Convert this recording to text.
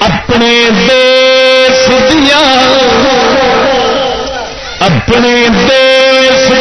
اپنے دیس دیا۔ اپنے دیس